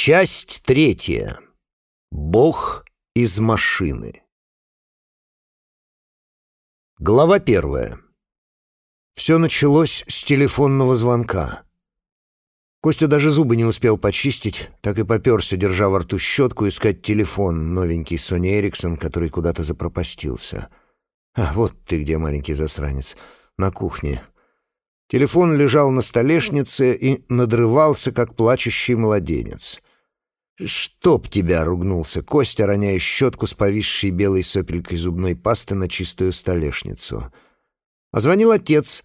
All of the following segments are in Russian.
Часть третья. Бог из машины. Глава первая. Все началось с телефонного звонка. Костя даже зубы не успел почистить, так и поперся, держа во рту щетку, искать телефон, новенький Сони Эриксон, который куда-то запропастился. А вот ты где, маленький засранец, на кухне. Телефон лежал на столешнице и надрывался, как плачущий младенец — «Чтоб тебя!» — ругнулся Костя, роняя щетку с повисшей белой сопелькой зубной пасты на чистую столешницу. А звонил отец,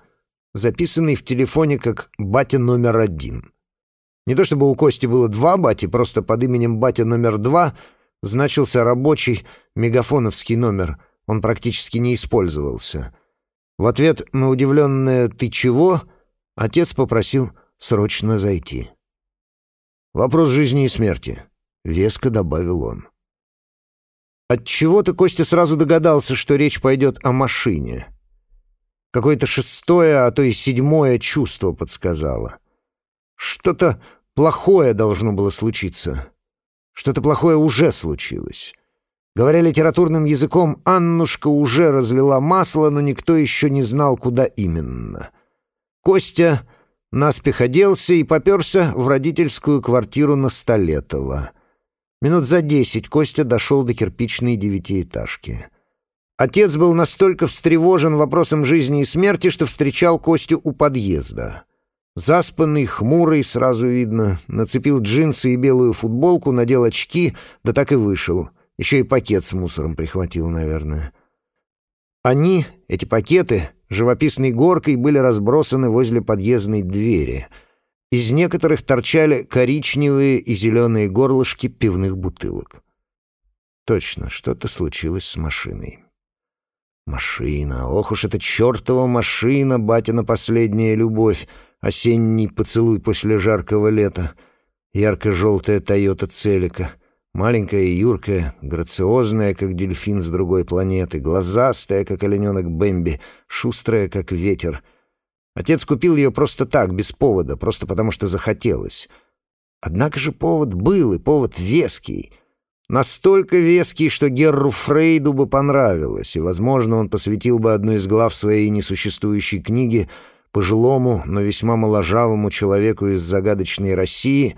записанный в телефоне как «батя номер один». Не то чтобы у Кости было два бати, просто под именем «батя номер два» значился рабочий мегафоновский номер, он практически не использовался. В ответ на удивленное «ты чего?» отец попросил срочно зайти. Вопрос жизни и смерти, веско добавил он. От чего-то Костя сразу догадался, что речь пойдет о машине. Какое-то шестое, а то и седьмое чувство подсказало. Что-то плохое должно было случиться. Что-то плохое уже случилось. Говоря литературным языком, Аннушка уже разлила масло, но никто еще не знал, куда именно. Костя наспех оделся и поперся в родительскую квартиру на Столетово. Минут за десять Костя дошел до кирпичной девятиэтажки. Отец был настолько встревожен вопросом жизни и смерти, что встречал Костю у подъезда. Заспанный, хмурый, сразу видно, нацепил джинсы и белую футболку, надел очки, да так и вышел. Еще и пакет с мусором прихватил, наверное. Они, эти пакеты, живописной горкой были разбросаны возле подъездной двери. Из некоторых торчали коричневые и зеленые горлышки пивных бутылок. Точно, что-то случилось с машиной. Машина, ох уж эта чертова машина, батина последняя любовь, осенний поцелуй после жаркого лета, ярко-желтая Тойота Целика — Маленькая и юркая, грациозная, как дельфин с другой планеты, глазастая, как олененок Бэмби, шустрая, как ветер. Отец купил ее просто так, без повода, просто потому что захотелось. Однако же повод был, и повод веский. Настолько веский, что Герру Фрейду бы понравилось, и, возможно, он посвятил бы одну из глав своей несуществующей книги пожилому, но весьма моложавому человеку из загадочной России,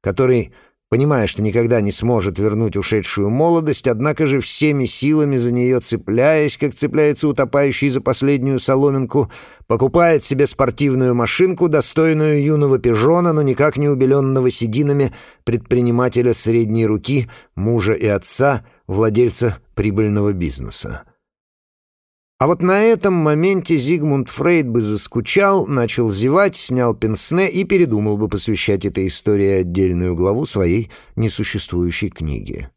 который понимая, что никогда не сможет вернуть ушедшую молодость, однако же всеми силами за нее цепляясь, как цепляется утопающий за последнюю соломинку, покупает себе спортивную машинку, достойную юного пижона, но никак не убеленного сединами предпринимателя средней руки, мужа и отца, владельца прибыльного бизнеса. А вот на этом моменте Зигмунд Фрейд бы заскучал, начал зевать, снял пенсне и передумал бы посвящать этой истории отдельную главу своей несуществующей книги.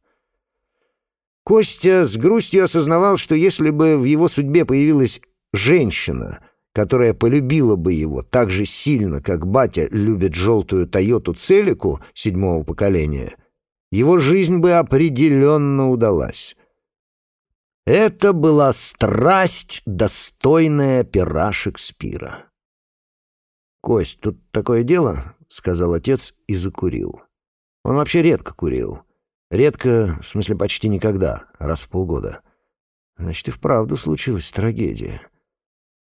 Костя с грустью осознавал, что если бы в его судьбе появилась женщина, которая полюбила бы его так же сильно, как батя любит желтую Тойоту Целику седьмого поколения, его жизнь бы определенно удалась. Это была страсть, достойная пера Шекспира. «Кость, тут такое дело», — сказал отец и закурил. Он вообще редко курил. Редко, в смысле почти никогда, раз в полгода. Значит, и вправду случилась трагедия.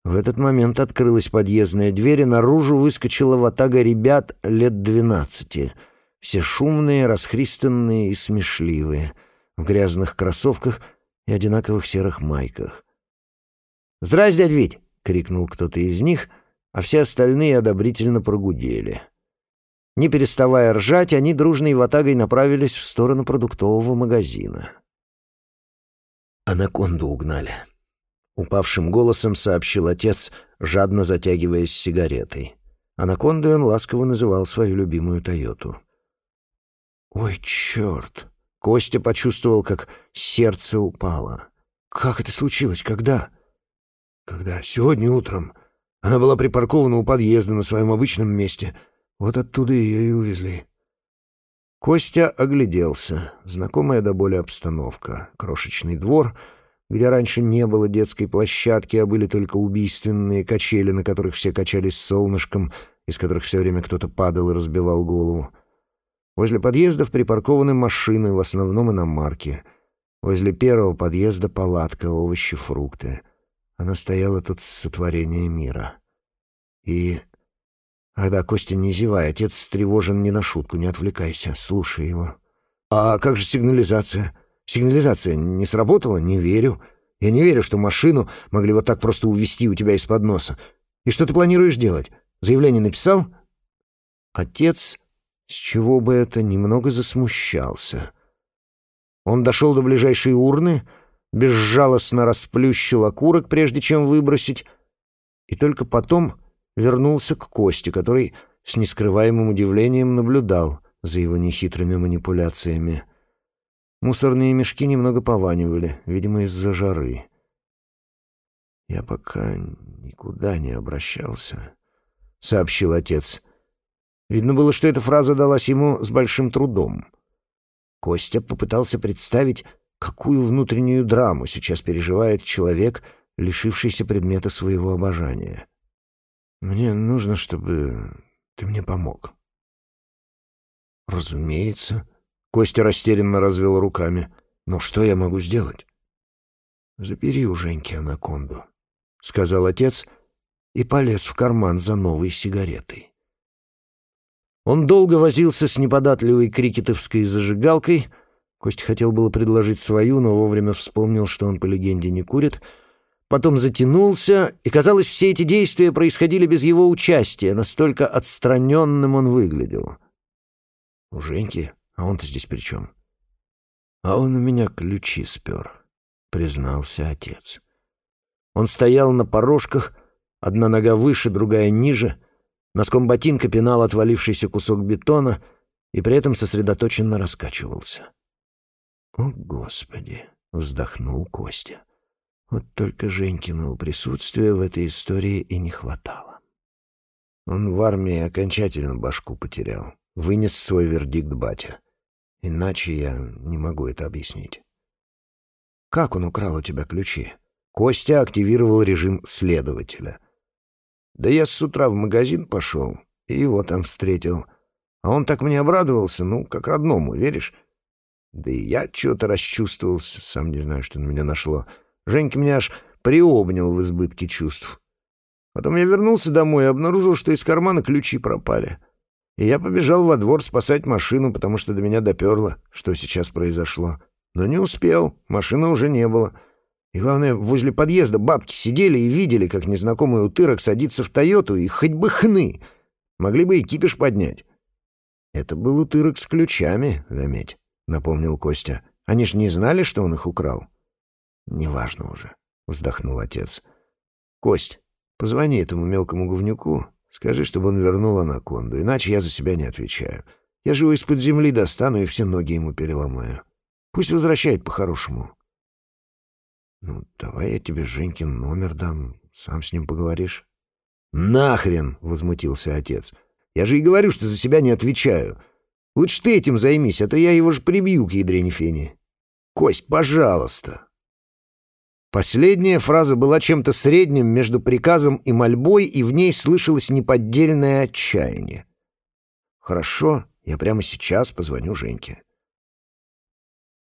В этот момент открылась подъездная дверь, и наружу выскочила ватага ребят лет двенадцати. Все шумные, расхристанные и смешливые. В грязных кроссовках — и одинаковых серых майках. «Здрасте, дядь Вить!» — крикнул кто-то из них, а все остальные одобрительно прогудели. Не переставая ржать, они дружной ватагой направились в сторону продуктового магазина. «Анаконду угнали», — упавшим голосом сообщил отец, жадно затягиваясь сигаретой. Анакондой он ласково называл свою любимую «Тойоту». «Ой, черт!» Костя почувствовал, как сердце упало. «Как это случилось? Когда?» «Когда? Сегодня утром. Она была припаркована у подъезда на своем обычном месте. Вот оттуда ее и увезли». Костя огляделся. Знакомая до боли обстановка. Крошечный двор, где раньше не было детской площадки, а были только убийственные качели, на которых все качались солнышком, из которых все время кто-то падал и разбивал голову. Возле подъездов припаркованы машины, в основном иномарки. Возле первого подъезда палатка, овощи, фрукты. Она стояла тут с сотворения мира. И... А да, Костя, не зевай, отец встревожен не на шутку, не отвлекайся, слушай его. А как же сигнализация? Сигнализация не сработала? Не верю. Я не верю, что машину могли вот так просто увести у тебя из-под носа. И что ты планируешь делать? Заявление написал? Отец, с чего бы это, немного засмущался. Он дошел до ближайшей урны, безжалостно расплющил окурок, прежде чем выбросить, и только потом вернулся к Косте, который с нескрываемым удивлением наблюдал за его нехитрыми манипуляциями. Мусорные мешки немного пованивали, видимо, из-за жары. «Я пока никуда не обращался», — сообщил отец. Видно было, что эта фраза далась ему с большим трудом. Костя попытался представить, какую внутреннюю драму сейчас переживает человек, лишившийся предмета своего обожания. «Мне нужно, чтобы ты мне помог». «Разумеется», Костя растерянно развел руками. «Ну что я могу сделать?» «Забери у Женьки анаконду», — сказал отец и полез в карман за новой сигаретой. Он долго возился с неподатливой крикетовской зажигалкой. Костя хотел было предложить свою, но вовремя вспомнил, что он по легенде не курит. Потом затянулся, и, казалось, все эти действия происходили без его участия, настолько отстраненным он выглядел. «У Женьки а он-то здесь при чем? А он у меня ключи спер, признался отец. Он стоял на порожках, одна нога выше, другая ниже, носком ботинка пинал отвалившийся кусок бетона и при этом сосредоточенно раскачивался. «О, Господи!» — вздохнул Костя. Вот только Женькиного присутствия в этой истории и не хватало. Он в армии окончательно башку потерял. Вынес свой вердикт батя. Иначе я не могу это объяснить. Как он украл у тебя ключи? Костя активировал режим следователя. Да я с утра в магазин пошел и его там встретил. А он так мне обрадовался, ну, как родному, веришь? Да и я что-то расчувствовался, сам не знаю, что на меня нашло. Женька меня аж приобнял в избытке чувств. Потом я вернулся домой и обнаружил, что из кармана ключи пропали. — и я побежал во двор спасать машину, потому что до меня доперло, что сейчас произошло. Но не успел, машины уже не было. И главное, возле подъезда бабки сидели и видели, как незнакомый утырок садится в «Тойоту», и хоть бы хны. Могли бы и кипиш поднять. «Это был утырок с ключами, заметь», — напомнил Костя. «Они ж не знали, что он их украл». «Неважно уже», — вздохнул отец. «Кость, позвони этому мелкому говнюку Скажи, чтобы он вернул анаконду, иначе я за себя не отвечаю. Я же его из-под земли достану и все ноги ему переломаю. Пусть возвращает по-хорошему. Ну, давай я тебе Женькин номер дам, сам с ним поговоришь. Нахрен, возмутился отец. Я же и говорю, что за себя не отвечаю. Лучше ты этим займись, а то я его же прибью к ядрене фени. Кость, пожалуйста. Последняя фраза была чем-то средним между приказом и мольбой, и в ней слышалось неподдельное отчаяние. «Хорошо, я прямо сейчас позвоню Женьке».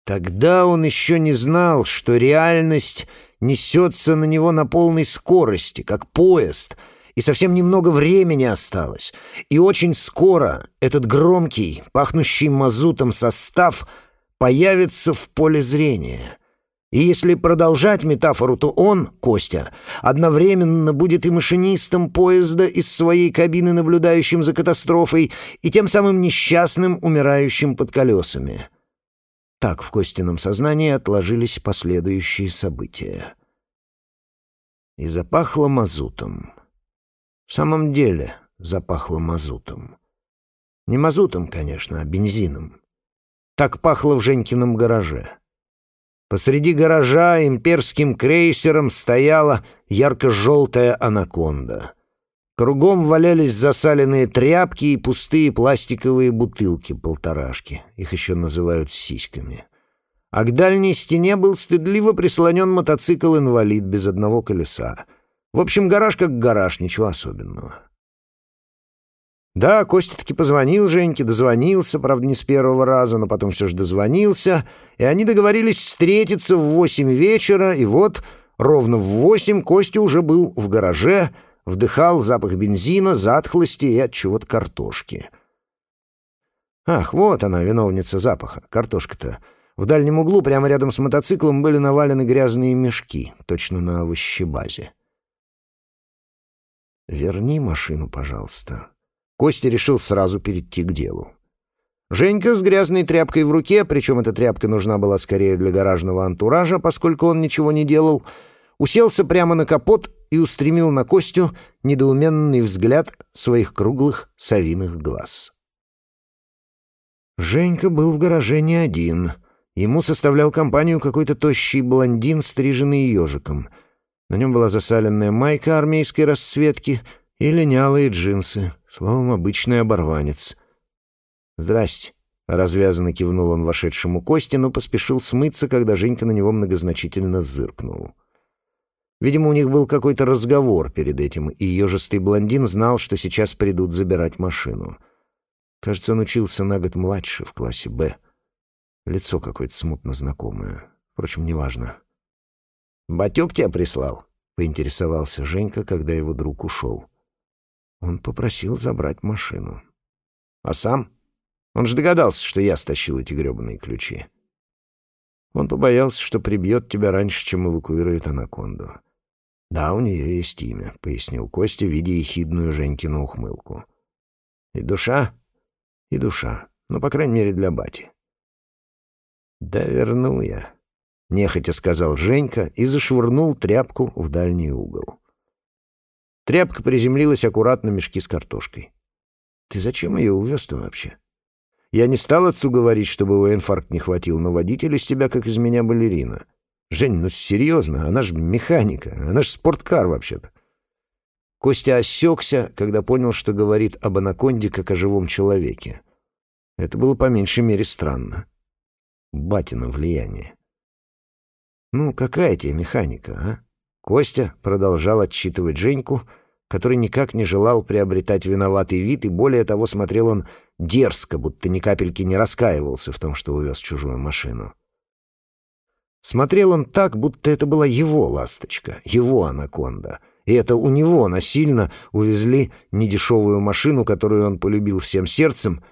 Тогда он еще не знал, что реальность несется на него на полной скорости, как поезд, и совсем немного времени осталось. И очень скоро этот громкий, пахнущий мазутом состав появится в поле зрения — и если продолжать метафору, то он, Костя, одновременно будет и машинистом поезда из своей кабины, наблюдающим за катастрофой, и тем самым несчастным, умирающим под колесами. Так в Костином сознании отложились последующие события. И запахло мазутом. В самом деле запахло мазутом. Не мазутом, конечно, а бензином. Так пахло в Женькином гараже. Посреди гаража имперским крейсером стояла ярко-желтая анаконда. Кругом валялись засаленные тряпки и пустые пластиковые бутылки-полторашки. Их еще называют сиськами. А к дальней стене был стыдливо прислонен мотоцикл-инвалид без одного колеса. В общем, гараж как гараж, ничего особенного. Да, Костя таки позвонил Женьке, дозвонился, правда, не с первого раза, но потом все же дозвонился, и они договорились встретиться в восемь вечера, и вот ровно в восемь Костя уже был в гараже, вдыхал запах бензина, затхлости и от чего-то картошки. Ах, вот она, виновница запаха, картошка-то. В дальнем углу, прямо рядом с мотоциклом, были навалены грязные мешки, точно на овощебазе. «Верни машину, пожалуйста». Костя решил сразу перейти к делу. Женька с грязной тряпкой в руке, причем эта тряпка нужна была скорее для гаражного антуража, поскольку он ничего не делал, уселся прямо на капот и устремил на Костю недоуменный взгляд своих круглых совиных глаз. Женька был в гараже не один. Ему составлял компанию какой-то тощий блондин, стриженный ежиком. На нем была засаленная майка армейской расцветки и линялые джинсы, словом, обычный оборванец. «Здрасте», — развязанно кивнул он вошедшему Косте, но поспешил смыться, когда Женька на него многозначительно зыркнул. Видимо, у них был какой-то разговор перед этим, и ежистый блондин знал, что сейчас придут забирать машину. Кажется, он учился на год младше, в классе «Б». Лицо какое-то смутно знакомое. Впрочем, неважно. «Батюк тебя прислал?» — поинтересовался Женька, когда его друг ушел. Он попросил забрать машину. «А сам? Он же догадался, что я стащил эти гребаные ключи». Он побоялся, что прибьет тебя раньше, чем эвакуирует анаконду. «Да, у нее есть имя», — пояснил Костя, видя ехидную Женькину ухмылку. «И душа?» «И душа. Ну, по крайней мере, для бати». «Да верну я», — нехотя сказал Женька и зашвырнул тряпку в дальний угол. Тряпка приземлилась аккуратно мешки с картошкой. «Ты зачем ее увез-то вообще?» «Я не стал отцу говорить, чтобы его инфаркт не хватил, но водитель из тебя, как из меня, балерина. Жень, ну серьезно, она же механика, она же спорткар вообще-то». Костя осекся, когда понял, что говорит об анаконде как о живом человеке. Это было по меньшей мере странно. Батина влияние. «Ну, какая тебе механика, а?» Костя продолжал отчитывать Женьку, который никак не желал приобретать виноватый вид, и более того смотрел он дерзко, будто ни капельки не раскаивался в том, что увез чужую машину. Смотрел он так, будто это была его ласточка, его анаконда, и это у него насильно увезли недешевую машину, которую он полюбил всем сердцем,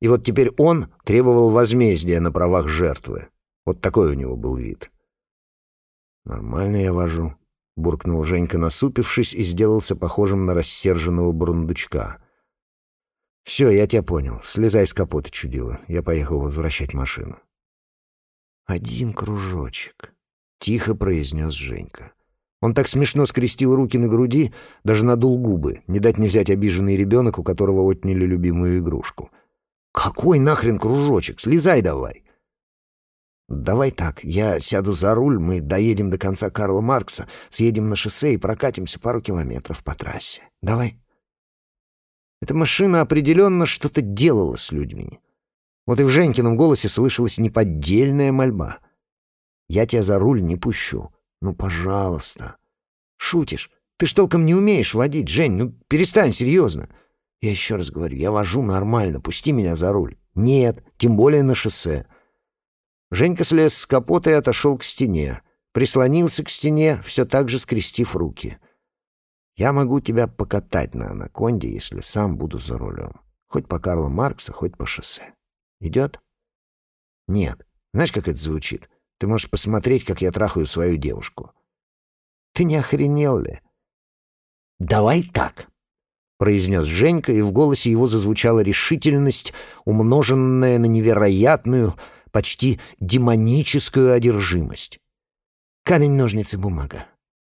и вот теперь он требовал возмездия на правах жертвы. Вот такой у него был вид. «Нормально я вожу», — буркнул Женька, насупившись, и сделался похожим на рассерженного бурундучка. «Все, я тебя понял. Слезай с капота, чудила. Я поехал возвращать машину». «Один кружочек», — тихо произнес Женька. Он так смешно скрестил руки на груди, даже надул губы, не дать не взять обиженный ребенок, у которого отняли любимую игрушку. «Какой нахрен кружочек? Слезай давай!» «Давай так, я сяду за руль, мы доедем до конца Карла Маркса, съедем на шоссе и прокатимся пару километров по трассе. Давай». Эта машина определенно что-то делала с людьми. Вот и в Женькином голосе слышалась неподдельная мольба. «Я тебя за руль не пущу. Ну, пожалуйста». «Шутишь? Ты ж толком не умеешь водить, Жень. Ну, перестань, серьезно». «Я еще раз говорю, я вожу нормально. Пусти меня за руль». «Нет, тем более на шоссе». Женька слез с капота и отошел к стене. Прислонился к стене, все так же скрестив руки. «Я могу тебя покатать на анаконде, если сам буду за рулем. Хоть по Карла Маркса, хоть по шоссе. Идет?» «Нет. Знаешь, как это звучит? Ты можешь посмотреть, как я трахаю свою девушку». «Ты не охренел ли?» «Давай так», — произнес Женька, и в голосе его зазвучала решительность, умноженная на невероятную, почти демоническую одержимость. Камень, ножницы, бумага.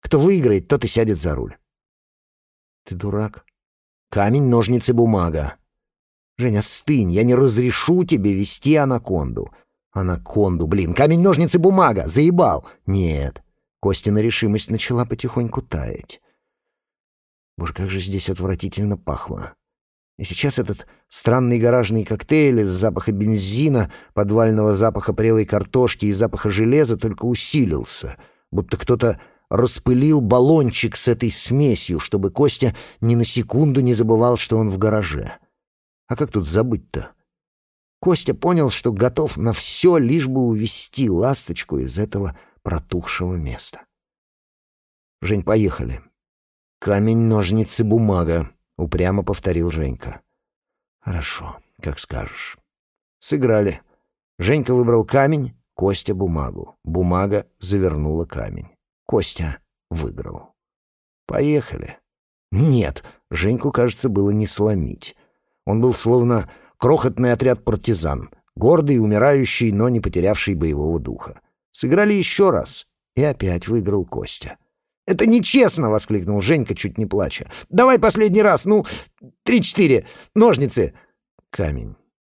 Кто выиграет, тот и сядет за руль. Ты дурак. Камень, ножницы, бумага. Женя, стынь, я не разрешу тебе вести анаконду. Анаконду, блин, камень, ножницы, бумага, заебал. Нет. Костина решимость начала потихоньку таять. Боже, как же здесь отвратительно пахло. И сейчас этот странный гаражный коктейль из запаха бензина, подвального запаха прелой картошки и запаха железа только усилился, будто кто-то распылил баллончик с этой смесью, чтобы Костя ни на секунду не забывал, что он в гараже. А как тут забыть-то? Костя понял, что готов на все, лишь бы увести ласточку из этого протухшего места. «Жень, поехали». «Камень, ножницы, бумага», — упрямо повторил Женька. «Хорошо, как скажешь». Сыграли. Женька выбрал камень, Костя — бумагу. Бумага завернула камень. Костя выиграл. «Поехали». Нет, Женьку, кажется, было не сломить. Он был словно крохотный отряд партизан, гордый, умирающий, но не потерявший боевого духа. Сыграли еще раз, и опять выиграл Костя. «Это нечестно!» — воскликнул Женька, чуть не плача. «Давай последний раз, ну, три-четыре, ножницы!» «Камень»,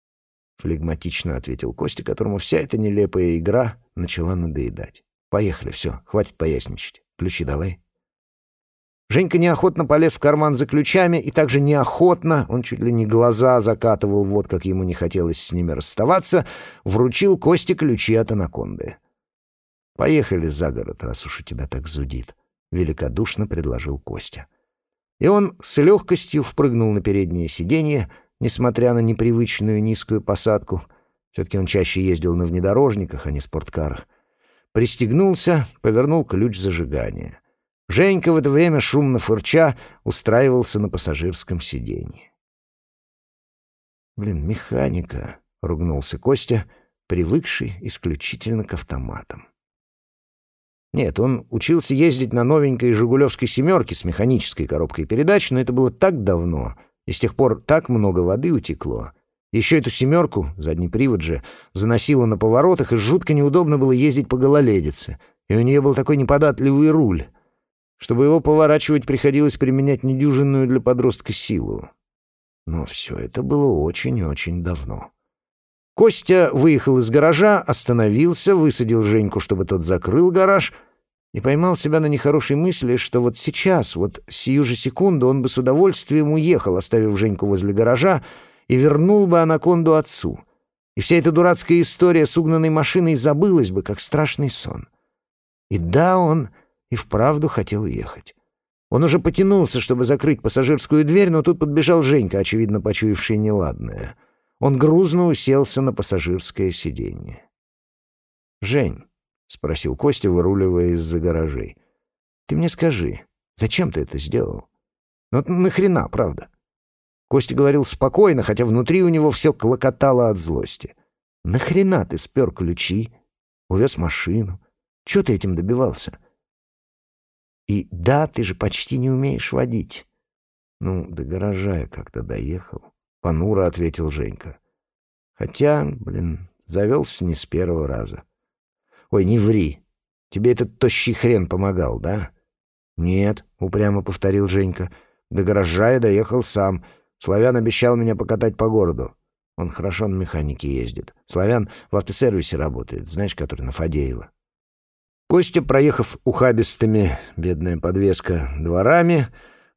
— флегматично ответил Костя, которому вся эта нелепая игра начала надоедать. «Поехали, все, хватит поясничать. Ключи давай». Женька неохотно полез в карман за ключами, и также неохотно, он чуть ли не глаза закатывал, вот как ему не хотелось с ними расставаться, вручил Косте ключи от анаконды. «Поехали за город, раз уж у тебя так зудит», — великодушно предложил Костя. И он с легкостью впрыгнул на переднее сиденье, несмотря на непривычную низкую посадку. Все-таки он чаще ездил на внедорожниках, а не спорткарах. Пристегнулся, повернул ключ зажигания. Женька в это время, шумно фырча, устраивался на пассажирском сиденье. «Блин, механика», — ругнулся Костя, привыкший исключительно к автоматам. Нет, он учился ездить на новенькой «Жигулевской семерке» с механической коробкой передач, но это было так давно, и с тех пор так много воды утекло. Еще эту «семерку», задний привод же, заносило на поворотах, и жутко неудобно было ездить по гололедице. И у нее был такой неподатливый руль. Чтобы его поворачивать, приходилось применять недюжинную для подростка силу. Но все это было очень-очень давно. Костя выехал из гаража, остановился, высадил Женьку, чтобы тот закрыл гараж, и поймал себя на нехорошей мысли, что вот сейчас, вот сию же секунду, он бы с удовольствием уехал, оставив Женьку возле гаража, и вернул бы анаконду отцу. И вся эта дурацкая история с угнанной машиной забылась бы, как страшный сон. И да, он и вправду хотел уехать. Он уже потянулся, чтобы закрыть пассажирскую дверь, но тут подбежал Женька, очевидно почуявший неладное. Он грузно уселся на пассажирское сиденье. «Жень», — спросил Костя, выруливая из-за гаражей, — «ты мне скажи, зачем ты это сделал? Ну нахрена, правда?» Костя говорил спокойно, хотя внутри у него все клокотало от злости. «Нахрена ты спер ключи, увез машину? Чего ты этим добивался?» «И да, ты же почти не умеешь водить». «Ну, до гаража я как-то доехал», — понуро ответил Женька. «Хотя, блин, завелся не с первого раза». «Ой, не ври. Тебе этот тощий хрен помогал, да?» «Нет», — упрямо повторил Женька. «До гаража я доехал сам. Славян обещал меня покатать по городу. Он хорошо на механике ездит. Славян в автосервисе работает, знаешь, который на Фадеева». Костя, проехав ухабистыми, бедная подвеска, дворами,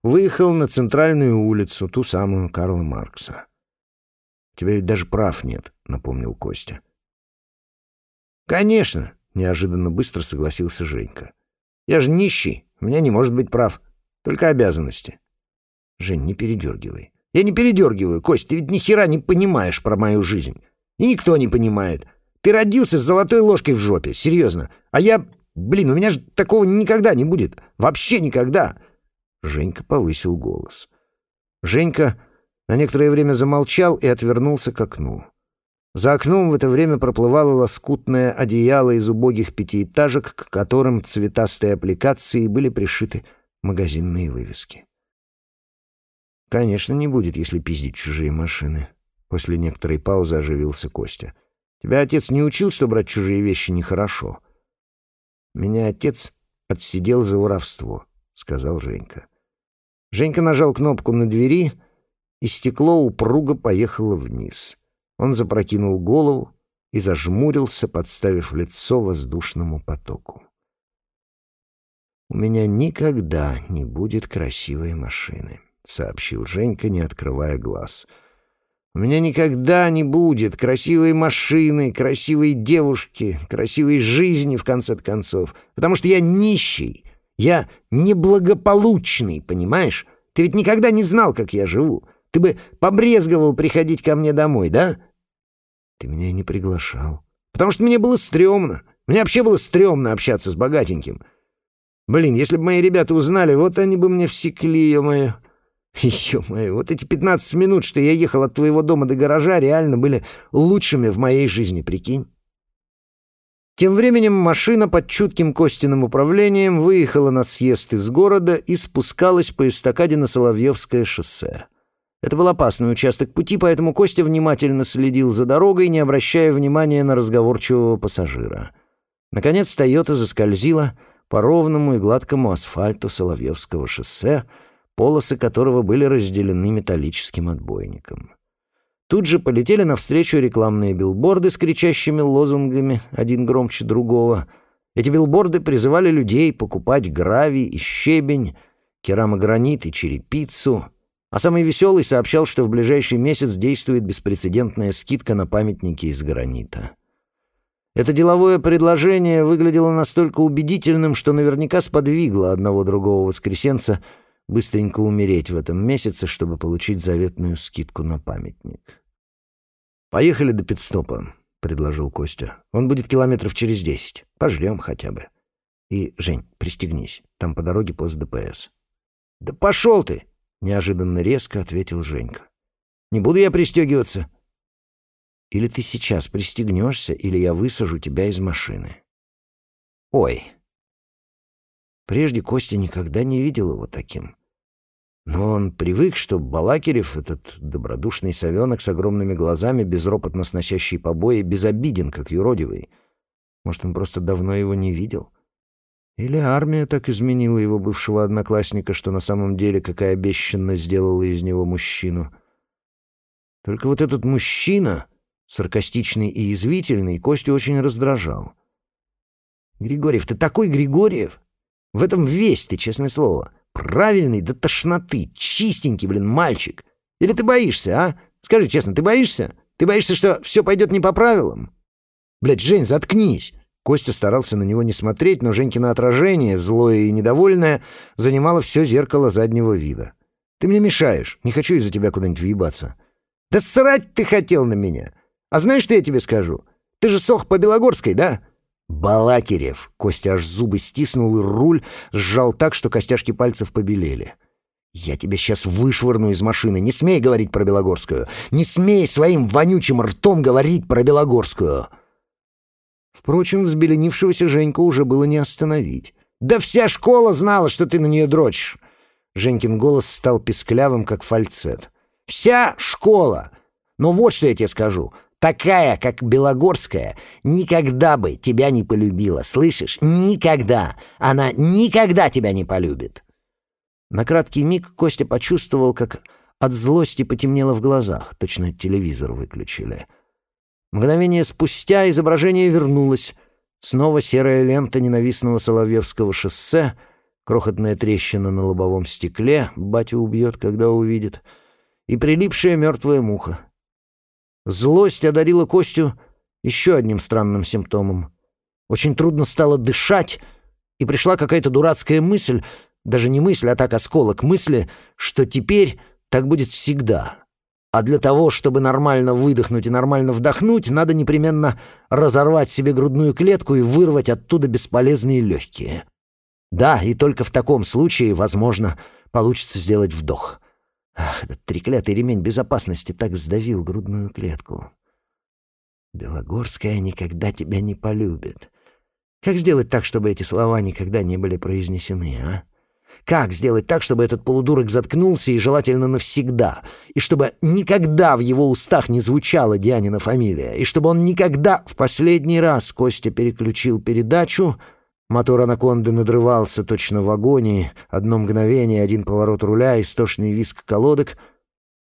выехал на центральную улицу, ту самую Карла Маркса. «У тебя ведь даже прав нет», — напомнил Костя. «Конечно», — неожиданно быстро согласился Женька. «Я же нищий, у меня не может быть прав, только обязанности». «Жень, не передергивай». «Я не передергиваю, Кость, ты ведь ни хера не понимаешь про мою жизнь. И никто не понимает. Ты родился с золотой ложкой в жопе, серьезно. А я... Блин, у меня же такого никогда не будет. Вообще никогда!» Женька повысил голос. Женька на некоторое время замолчал и отвернулся к окну. За окном в это время проплывало лоскутное одеяло из убогих пятиэтажек, к которым цветастые аппликации были пришиты магазинные вывески. «Конечно, не будет, если пиздить чужие машины». После некоторой паузы оживился Костя. «Тебя отец не учил, что брать чужие вещи нехорошо?» «Меня отец отсидел за воровство», — сказал Женька. Женька нажал кнопку на двери, и стекло упруго поехало вниз. Он запрокинул голову и зажмурился, подставив лицо воздушному потоку. «У меня никогда не будет красивой машины», — сообщил Женька, не открывая глаз. «У меня никогда не будет красивой машины, красивой девушки, красивой жизни, в конце концов, потому что я нищий, я неблагополучный, понимаешь? Ты ведь никогда не знал, как я живу. Ты бы побрезговал приходить ко мне домой, да?» «Ты меня не приглашал». «Потому что мне было стрёмно. Мне вообще было стрёмно общаться с богатеньким. Блин, если бы мои ребята узнали, вот они бы мне всекли, ё-моё. Ё-моё, вот эти 15 минут, что я ехал от твоего дома до гаража, реально были лучшими в моей жизни, прикинь». Тем временем машина под чутким Костиным управлением выехала на съезд из города и спускалась по эстакаде на Соловьевское шоссе. Это был опасный участок пути, поэтому Костя внимательно следил за дорогой, не обращая внимания на разговорчивого пассажира. Наконец «Тойота» заскользила по ровному и гладкому асфальту Соловьевского шоссе, полосы которого были разделены металлическим отбойником. Тут же полетели навстречу рекламные билборды с кричащими лозунгами, один громче другого. Эти билборды призывали людей покупать гравий и щебень, керамогранит и черепицу. А самый веселый сообщал, что в ближайший месяц действует беспрецедентная скидка на памятники из гранита. Это деловое предложение выглядело настолько убедительным, что наверняка сподвигло одного другого воскресенца быстренько умереть в этом месяце, чтобы получить заветную скидку на памятник. «Поехали до пидстопа», — предложил Костя. «Он будет километров через десять. Пожрем хотя бы. И, Жень, пристегнись. Там по дороге пост ДПС». «Да пошел ты!» — неожиданно резко ответил Женька. «Не буду я пристегиваться». «Или ты сейчас пристегнешься, или я высажу тебя из машины». «Ой». Прежде Костя никогда не видел его таким. Но он привык, что Балакирев, этот добродушный совенок с огромными глазами, безропотно сносящий побои, безобиден, как юродивый. Может, он просто давно его не видел? Или армия так изменила его бывшего одноклассника, что на самом деле, какая обещанно сделала из него мужчину? Только вот этот мужчина, саркастичный и язвительный, Костю очень раздражал. «Григорьев, ты такой Григорьев! В этом весь ты, честное слово!» Правильный до тошноты, чистенький, блин, мальчик. Или ты боишься, а? Скажи честно, ты боишься? Ты боишься, что все пойдет не по правилам? Блядь, Жень, заткнись!» Костя старался на него не смотреть, но Женькино отражение, злое и недовольное, занимало все зеркало заднего вида. «Ты мне мешаешь. Не хочу из-за тебя куда-нибудь въебаться». «Да срать ты хотел на меня! А знаешь, что я тебе скажу? Ты же сох по Белогорской, да? «Балакирев!» — Костя аж зубы стиснул и руль сжал так, что костяшки пальцев побелели. «Я тебя сейчас вышвырну из машины. Не смей говорить про Белогорскую. Не смей своим вонючим ртом говорить про Белогорскую!» Впрочем, взбеленившегося Женьку уже было не остановить. «Да вся школа знала, что ты на нее дрочишь!» Женькин голос стал писклявым, как фальцет. «Вся школа! Но вот что я тебе скажу. Такая, как Белогорская, никогда бы тебя не полюбила, слышишь? Никогда! Она никогда тебя не полюбит!» На краткий миг Костя почувствовал, как от злости потемнело в глазах, точно телевизор выключили. Мгновение спустя изображение вернулось. Снова серая лента ненавистного Соловьевского шоссе, крохотная трещина на лобовом стекле, батя убьет, когда увидит, и прилипшая мертвая муха. Злость одарила Костю еще одним странным симптомом. Очень трудно стало дышать, и пришла какая-то дурацкая мысль, даже не мысль, а так осколок мысли, что теперь так будет всегда. А для того, чтобы нормально выдохнуть и нормально вдохнуть, надо непременно разорвать себе грудную клетку и вырвать оттуда бесполезные легкие. Да, и только в таком случае, возможно, получится сделать вдох. Ах, этот треклятый ремень безопасности так сдавил грудную клетку. Белогорская никогда тебя не полюбит. Как сделать так, чтобы эти слова никогда не были произнесены, а? Как сделать так, чтобы этот полудурок заткнулся и желательно навсегда, и чтобы никогда в его устах не звучала Дианина фамилия, и чтобы он никогда в последний раз Костя переключил передачу — Мотор анаконды надрывался точно в агонии. Одно мгновение, один поворот руля, истошный виск колодок.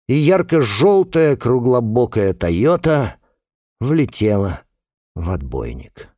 И ярко-желтая круглобокая «Тойота» влетела в отбойник.